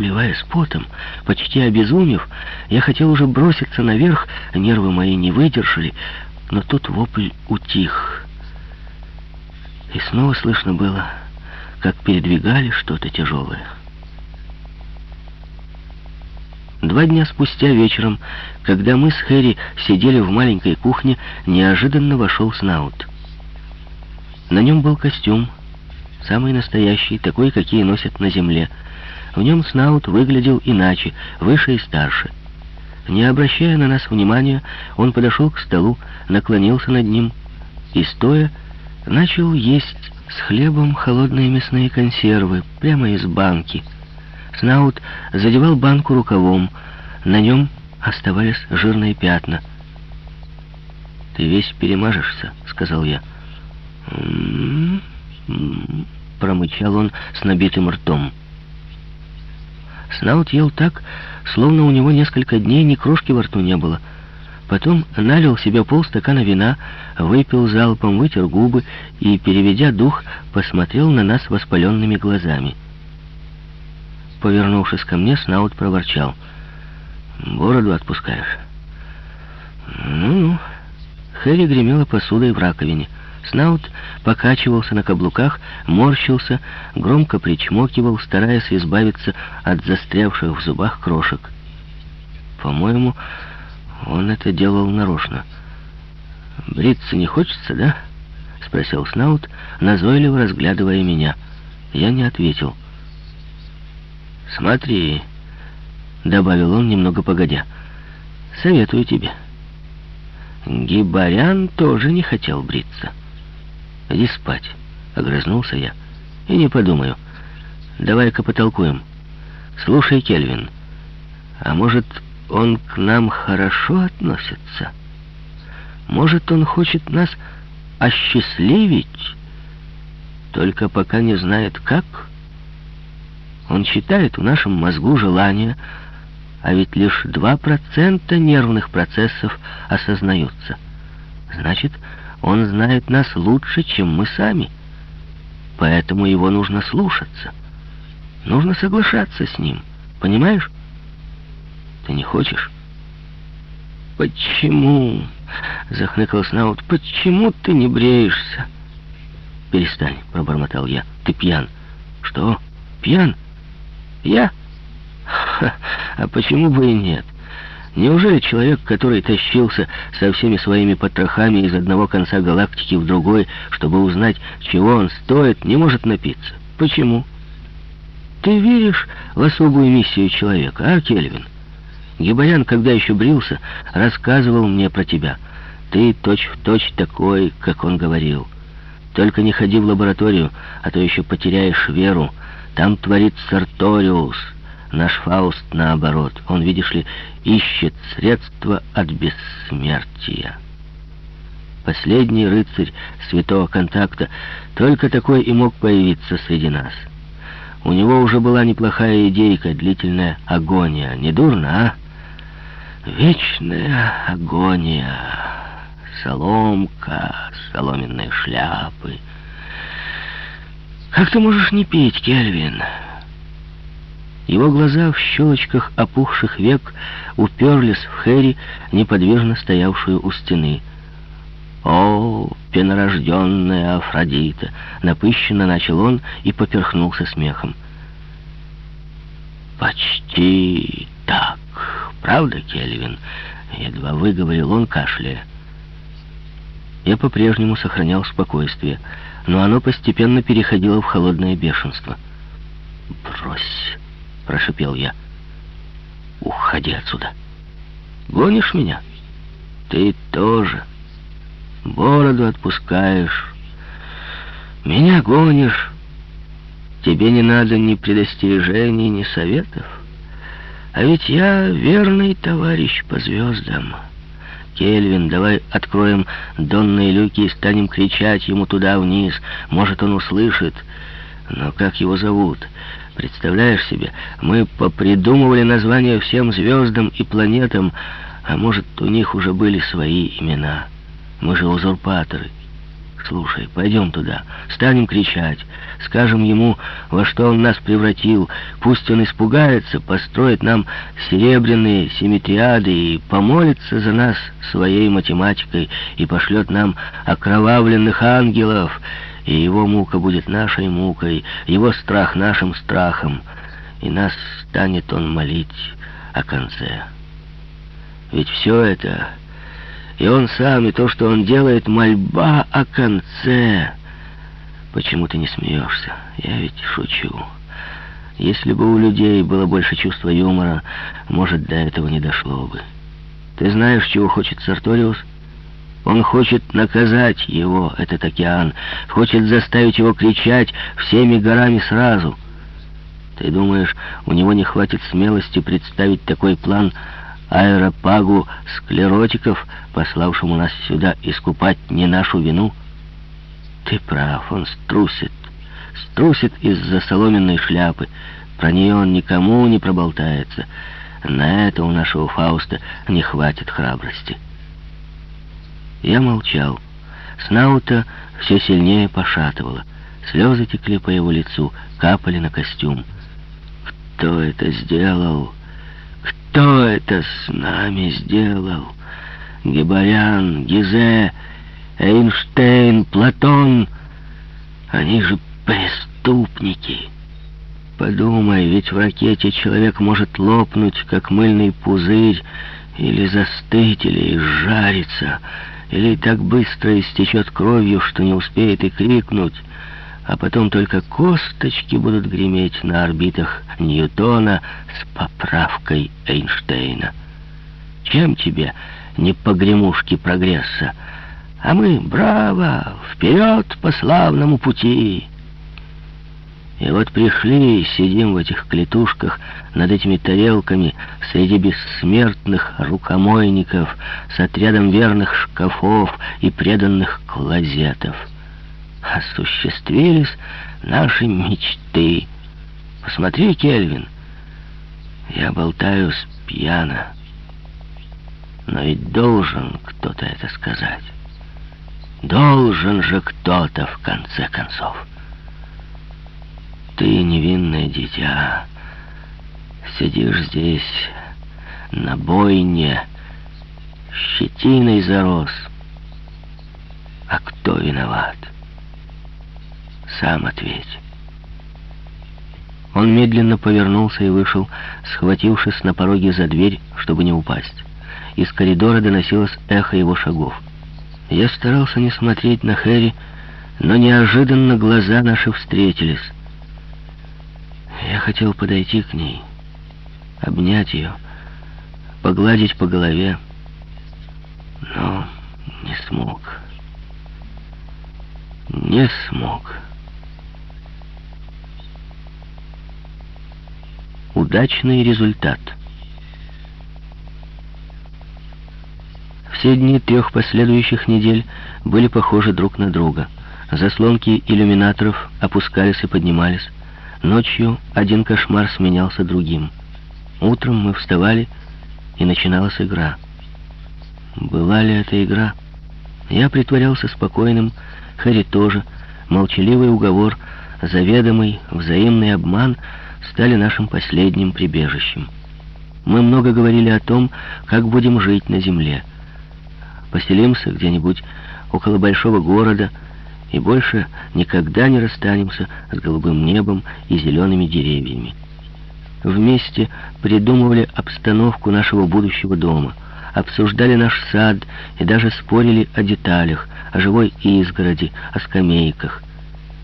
обливаясь потом, почти обезумев, я хотел уже броситься наверх, нервы мои не выдержали, но тут вопль утих. И снова слышно было, как передвигали что-то тяжелое. Два дня спустя вечером, когда мы с Хэри сидели в маленькой кухне, неожиданно вошел Снаут. На нем был костюм, самый настоящий, такой, какие носят на земле. В нем Снаут выглядел иначе, выше и старше. Не обращая на нас внимания, он подошел к столу, наклонился над ним и, стоя, начал есть с хлебом холодные мясные консервы прямо из банки — Снаут задевал банку рукавом. На нем оставались жирные пятна. «Ты весь перемажешься», — сказал я. «М-м-м», промычал он с набитым ртом. Снаут ел так, словно у него несколько дней ни крошки во рту не было. Потом налил себе полстакана вина, выпил залпом, вытер губы и, переведя дух, посмотрел на нас воспаленными глазами. Повернувшись ко мне, Снаут проворчал. «Бороду отпускаешь?» «Ну-ну». Хэри гремела посудой в раковине. Снаут покачивался на каблуках, морщился, громко причмокивал, стараясь избавиться от застрявших в зубах крошек. По-моему, он это делал нарочно. «Бриться не хочется, да?» — спросил Снаут, назойливо разглядывая меня. Я не ответил. «Смотри», — добавил он немного погодя, — «советую тебе». Гибарян тоже не хотел бриться. «Иди спать», — огрызнулся я. «И не подумаю. Давай-ка потолкуем. Слушай, Кельвин, а может, он к нам хорошо относится? Может, он хочет нас осчастливить, только пока не знает как?» Он читает в нашем мозгу желания, а ведь лишь 2% нервных процессов осознаются. Значит, он знает нас лучше, чем мы сами. Поэтому его нужно слушаться. Нужно соглашаться с ним. Понимаешь? Ты не хочешь? «Почему?» — захныкал Снаут. «Почему ты не бреешься?» «Перестань», — пробормотал я. «Ты пьян». «Что? Пьян?» Я? Ха, а почему бы и нет? Неужели человек, который тащился со всеми своими потрохами из одного конца галактики в другой, чтобы узнать, чего он стоит, не может напиться? Почему? Ты веришь в особую миссию человека, а, Кельвин? Гибаян, когда еще брился, рассказывал мне про тебя. Ты точь-в-точь точь такой, как он говорил. Только не ходи в лабораторию, а то еще потеряешь веру, там творит Сарториус. Наш Фауст, наоборот, он, видишь ли, ищет средства от бессмертия. Последний рыцарь святого контакта только такой и мог появиться среди нас. У него уже была неплохая идейка, длительная агония. Не дурно, а? Вечная агония. Соломка, соломенные шляпы — «Как ты можешь не петь, Кельвин?» Его глаза в щелочках опухших век уперлись в Хэри, неподвижно стоявшую у стены. «О, пенорожденная Афродита!» — напыщенно начал он и поперхнулся смехом. «Почти так. Правда, Кельвин?» — едва выговорил он, кашляя. Я по-прежнему сохранял спокойствие — но оно постепенно переходило в холодное бешенство. «Брось!» — прошипел я. «Уходи отсюда!» «Гонишь меня?» «Ты тоже. Бороду отпускаешь. Меня гонишь. Тебе не надо ни предостережений, ни советов. А ведь я верный товарищ по звездам». Кельвин, давай откроем донные люки и станем кричать ему туда вниз. Может, он услышит. Но как его зовут? Представляешь себе, мы попридумывали названия всем звездам и планетам, а может, у них уже были свои имена. Мы же узурпаторы. Слушай, пойдем туда, станем кричать, скажем ему, во что он нас превратил. Пусть он испугается, построит нам серебряные семитриады и помолится за нас своей математикой и пошлет нам окровавленных ангелов, и его мука будет нашей мукой, его страх нашим страхом, и нас станет он молить о конце. Ведь все это и он сам, и то, что он делает, мольба о конце. Почему ты не смеешься? Я ведь шучу. Если бы у людей было больше чувства юмора, может, до этого не дошло бы. Ты знаешь, чего хочет Сарториус? Он хочет наказать его, этот океан, хочет заставить его кричать всеми горами сразу. Ты думаешь, у него не хватит смелости представить такой план аэропагу склеротиков, пославшему нас сюда искупать не нашу вину? Ты прав, он струсит. Струсит из-за соломенной шляпы. Про нее он никому не проболтается. На это у нашего Фауста не хватит храбрости. Я молчал. Снаута все сильнее пошатывало. Слезы текли по его лицу, капали на костюм. «Кто это сделал?» Кто это с нами сделал? Гебарян, Гизе, Эйнштейн, Платон. Они же преступники. Подумай, ведь в ракете человек может лопнуть, как мыльный пузырь, или застыть, или изжариться, или так быстро истечет кровью, что не успеет и крикнуть а потом только косточки будут греметь на орбитах Ньютона с поправкой Эйнштейна. Чем тебе не погремушки прогресса? А мы, браво, вперед по славному пути!» И вот пришли, сидим в этих клетушках, над этими тарелками, среди бессмертных рукомойников, с отрядом верных шкафов и преданных клозетов осуществились наши мечты. Посмотри, Кельвин, я болтаю с но ведь должен кто-то это сказать. Должен же кто-то в конце концов. Дитя, сидишь здесь на бойне, щетиной зарос. А кто виноват? Сам ответь. Он медленно повернулся и вышел, схватившись на пороге за дверь, чтобы не упасть. Из коридора доносилось эхо его шагов. Я старался не смотреть на Хэри, но неожиданно глаза наши встретились. Я хотел подойти к ней, обнять ее, погладить по голове, но не смог. Не смог. Удачный результат. Все дни трех последующих недель были похожи друг на друга. Заслонки иллюминаторов опускались и поднимались. Ночью один кошмар сменялся другим. Утром мы вставали, и начиналась игра. Была ли это игра? Я притворялся спокойным, Хэри тоже. Молчаливый уговор, заведомый взаимный обман — стали нашим последним прибежищем. Мы много говорили о том, как будем жить на земле. Поселимся где-нибудь около большого города и больше никогда не расстанемся с голубым небом и зелеными деревьями. Вместе придумывали обстановку нашего будущего дома, обсуждали наш сад и даже спорили о деталях, о живой изгороди, о скамейках.